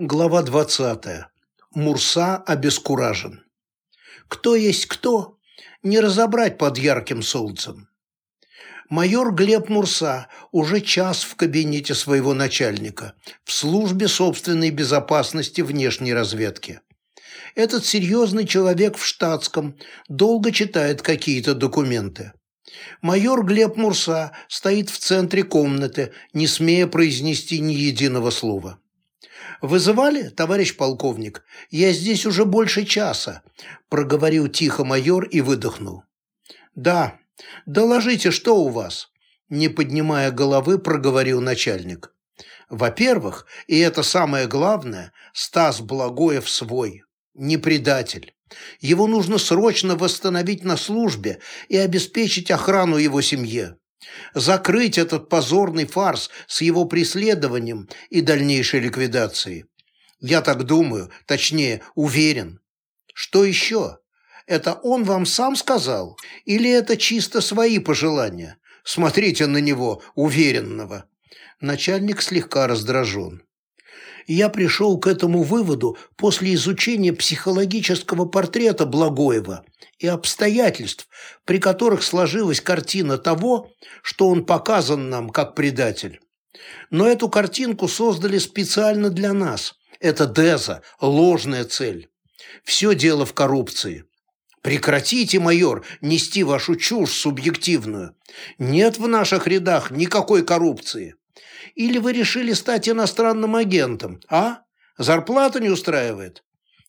Глава 20. Мурса обескуражен. Кто есть кто, не разобрать под ярким солнцем. Майор Глеб Мурса уже час в кабинете своего начальника, в службе собственной безопасности внешней разведки. Этот серьезный человек в штатском долго читает какие-то документы. Майор Глеб Мурса стоит в центре комнаты, не смея произнести ни единого слова. «Вызывали, товарищ полковник? Я здесь уже больше часа», – проговорил тихо майор и выдохнул. «Да, доложите, что у вас?» – не поднимая головы, проговорил начальник. «Во-первых, и это самое главное, Стас Благоев свой, не предатель. Его нужно срочно восстановить на службе и обеспечить охрану его семье закрыть этот позорный фарс с его преследованием и дальнейшей ликвидацией. Я так думаю, точнее, уверен. Что еще? Это он вам сам сказал? Или это чисто свои пожелания? Смотрите на него, уверенного. Начальник слегка раздражен я пришел к этому выводу после изучения психологического портрета Благоева и обстоятельств, при которых сложилась картина того, что он показан нам как предатель. Но эту картинку создали специально для нас. Это Деза, ложная цель. Все дело в коррупции. Прекратите, майор, нести вашу чушь субъективную. Нет в наших рядах никакой коррупции. Или вы решили стать иностранным агентом, а? Зарплата не устраивает?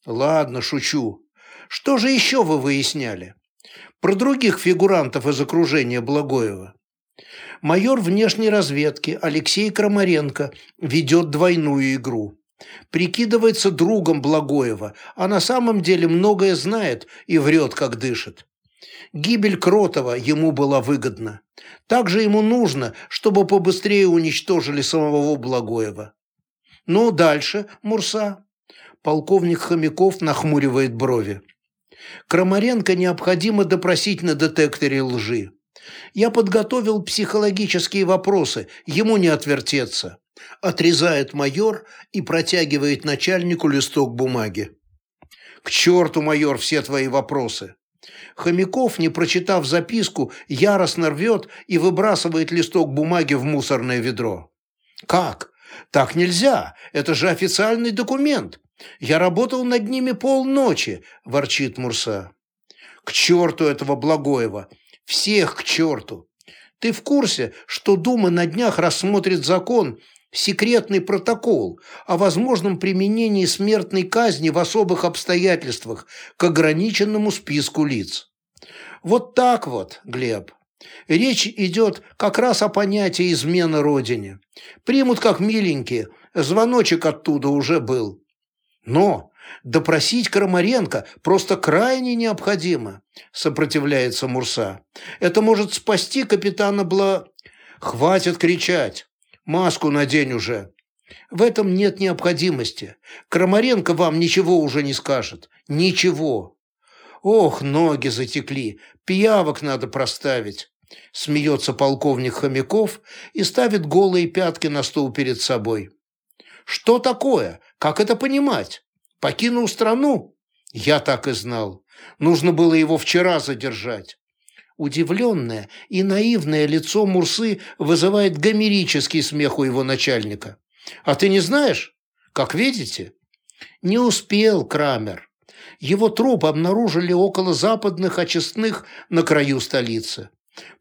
Ладно, шучу. Что же еще вы выясняли? Про других фигурантов из окружения Благоева. Майор внешней разведки Алексей Крамаренко ведет двойную игру. Прикидывается другом Благоева, а на самом деле многое знает и врет, как дышит. Гибель Кротова ему была выгодна. Также ему нужно, чтобы побыстрее уничтожили самого Благоева. Ну, дальше, Мурса. Полковник Хомяков нахмуривает брови. Крамаренко необходимо допросить на детекторе лжи. Я подготовил психологические вопросы, ему не отвертеться. Отрезает майор и протягивает начальнику листок бумаги. К черту, майор, все твои вопросы. Хомяков, не прочитав записку, яростно рвет и выбрасывает листок бумаги в мусорное ведро. «Как? Так нельзя! Это же официальный документ! Я работал над ними полночи!» – ворчит Мурса. «К черту этого Благоева! Всех к черту! Ты в курсе, что Дума на днях рассмотрит закон, секретный протокол о возможном применении смертной казни в особых обстоятельствах к ограниченному списку лиц. Вот так вот, Глеб. Речь идет как раз о понятии измены Родине. Примут как миленькие, звоночек оттуда уже был. Но допросить Крамаренко просто крайне необходимо, сопротивляется Мурса. Это может спасти капитана Бла... Хватит кричать. Маску надень уже. В этом нет необходимости. Крамаренко вам ничего уже не скажет. Ничего. Ох, ноги затекли. Пиявок надо проставить. Смеется полковник Хомяков и ставит голые пятки на стол перед собой. Что такое? Как это понимать? Покинул страну? Я так и знал. Нужно было его вчера задержать. Удивленное и наивное лицо Мурсы вызывает гомерический смех у его начальника. «А ты не знаешь? Как видите?» Не успел Крамер. Его труп обнаружили около западных очистных на краю столицы.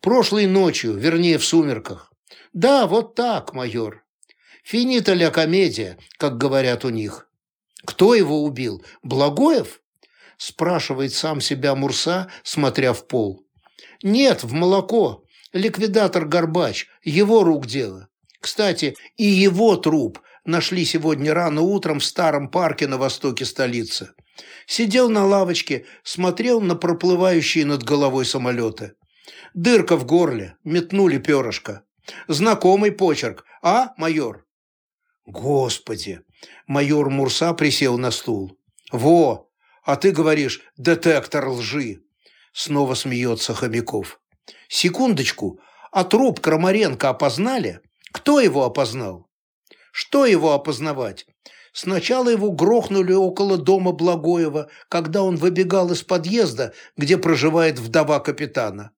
Прошлой ночью, вернее, в сумерках. Да, вот так, майор. Финита ля комедия, как говорят у них. Кто его убил? Благоев? Спрашивает сам себя Мурса, смотря в пол. Нет, в молоко. Ликвидатор Горбач. Его рук дело. Кстати, и его труп нашли сегодня рано утром в старом парке на востоке столицы. Сидел на лавочке, смотрел на проплывающие над головой самолеты. Дырка в горле, метнули перышко. Знакомый почерк, а, майор? Господи! Майор Мурса присел на стул. Во! А ты говоришь, детектор лжи. Снова смеется Хомяков. Секундочку, а труп Крамаренко опознали? Кто его опознал? Что его опознавать? Сначала его грохнули около дома Благоева, когда он выбегал из подъезда, где проживает вдова капитана.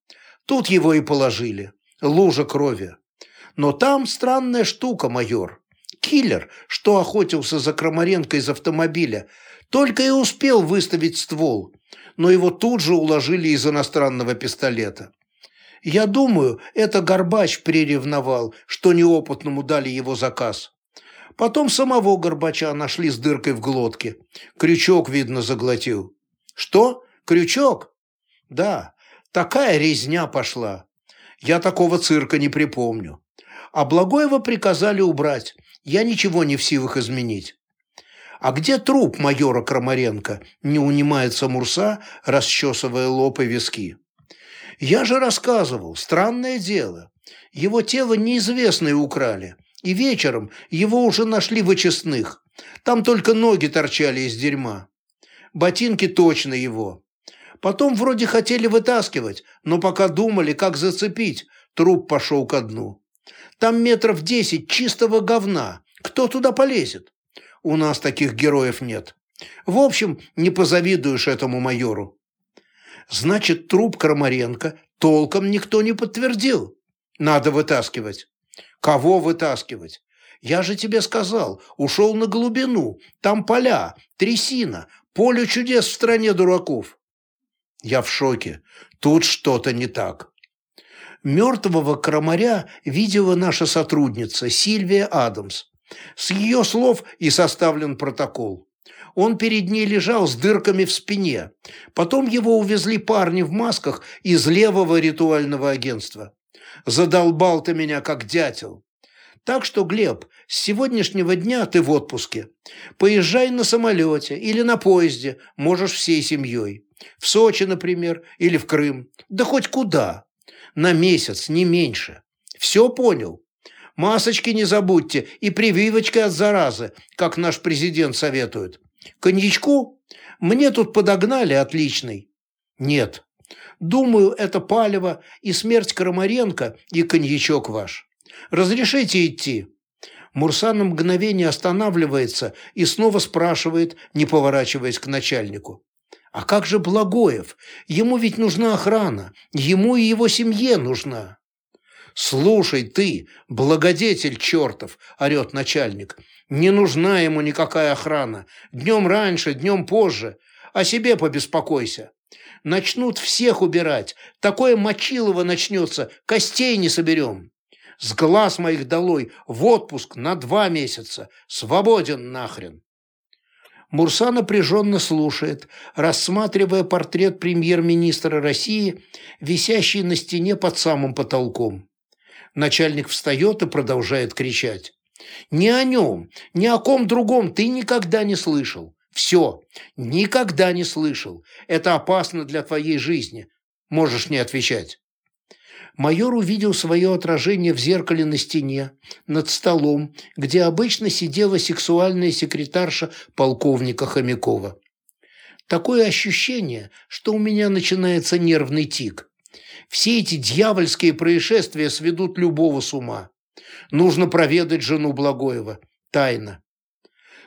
Тут его и положили. Лужа крови. Но там странная штука, майор. Киллер, что охотился за Крамаренко из автомобиля, только и успел выставить ствол, но его тут же уложили из иностранного пистолета. Я думаю, это Горбач приревновал, что неопытному дали его заказ. Потом самого Горбача нашли с дыркой в глотке. Крючок, видно, заглотил. Что? Крючок? Да, такая резня пошла. Я такого цирка не припомню. А Благоева приказали убрать. Я ничего не в силах изменить. «А где труп майора Крамаренко?» – не унимается Мурса, расчесывая лоб и виски. «Я же рассказывал, странное дело. Его тело неизвестные украли, и вечером его уже нашли в очистных. Там только ноги торчали из дерьма. Ботинки точно его. Потом вроде хотели вытаскивать, но пока думали, как зацепить, труп пошел ко дну. Там метров десять чистого говна. Кто туда полезет? У нас таких героев нет. В общем, не позавидуешь этому майору. Значит, труп Крамаренко толком никто не подтвердил. Надо вытаскивать. Кого вытаскивать? Я же тебе сказал, ушел на глубину. Там поля, трясина, поле чудес в стране дураков. Я в шоке. Тут что-то не так. Мертвого крамаря видела наша сотрудница Сильвия Адамс. С ее слов и составлен протокол. Он перед ней лежал с дырками в спине. Потом его увезли парни в масках из левого ритуального агентства. Задолбал ты меня, как дятел. Так что, Глеб, с сегодняшнего дня ты в отпуске. Поезжай на самолете или на поезде, можешь всей семьей. В Сочи, например, или в Крым. Да хоть куда. На месяц, не меньше. Все понял? Масочки не забудьте и прививочкой от заразы, как наш президент советует. Коньячку? Мне тут подогнали отличный. Нет. Думаю, это палево и смерть Крамаренко и коньячок ваш. Разрешите идти?» Мурса на мгновение останавливается и снова спрашивает, не поворачиваясь к начальнику. «А как же Благоев? Ему ведь нужна охрана. Ему и его семье нужна». «Слушай ты, благодетель чертов!» – орет начальник. «Не нужна ему никакая охрана. Днем раньше, днем позже. О себе побеспокойся. Начнут всех убирать. Такое мочилово начнется, костей не соберем. С глаз моих долой в отпуск на два месяца. Свободен нахрен!» Мурса напряженно слушает, рассматривая портрет премьер-министра России, висящий на стене под самым потолком. Начальник встает и продолжает кричать. «Ни о нем, ни о ком другом ты никогда не слышал. Все, никогда не слышал. Это опасно для твоей жизни. Можешь не отвечать». Майор увидел свое отражение в зеркале на стене, над столом, где обычно сидела сексуальная секретарша полковника Хомякова. Такое ощущение, что у меня начинается нервный тик. Все эти дьявольские происшествия сведут любого с ума. Нужно проведать жену Благоева. Тайно.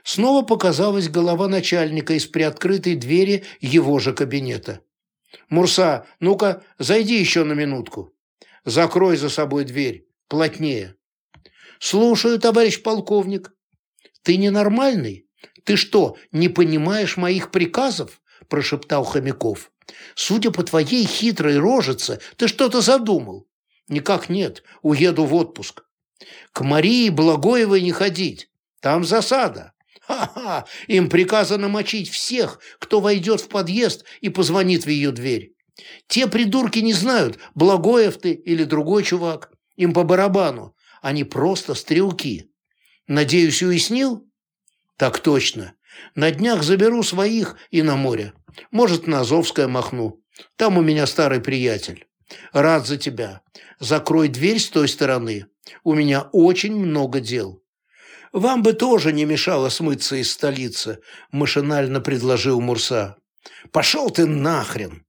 Снова показалась голова начальника из приоткрытой двери его же кабинета. «Мурса, ну-ка, зайди еще на минутку. Закрой за собой дверь. Плотнее». «Слушаю, товарищ полковник». «Ты ненормальный? Ты что, не понимаешь моих приказов?» – прошептал Хомяков. Судя по твоей хитрой рожице, ты что-то задумал. Никак нет, уеду в отпуск. К Марии Благоевой не ходить. Там засада. Ха-ха, им приказано мочить всех, кто войдет в подъезд и позвонит в ее дверь. Те придурки не знают, Благоев ты или другой чувак. Им по барабану. Они просто стрелки. Надеюсь, уяснил? Так точно. На днях заберу своих и на море. Может, на Азовское махну. Там у меня старый приятель. Рад за тебя. Закрой дверь с той стороны. У меня очень много дел. Вам бы тоже не мешало смыться из столицы, машинально предложил Мурса. Пошел ты нахрен.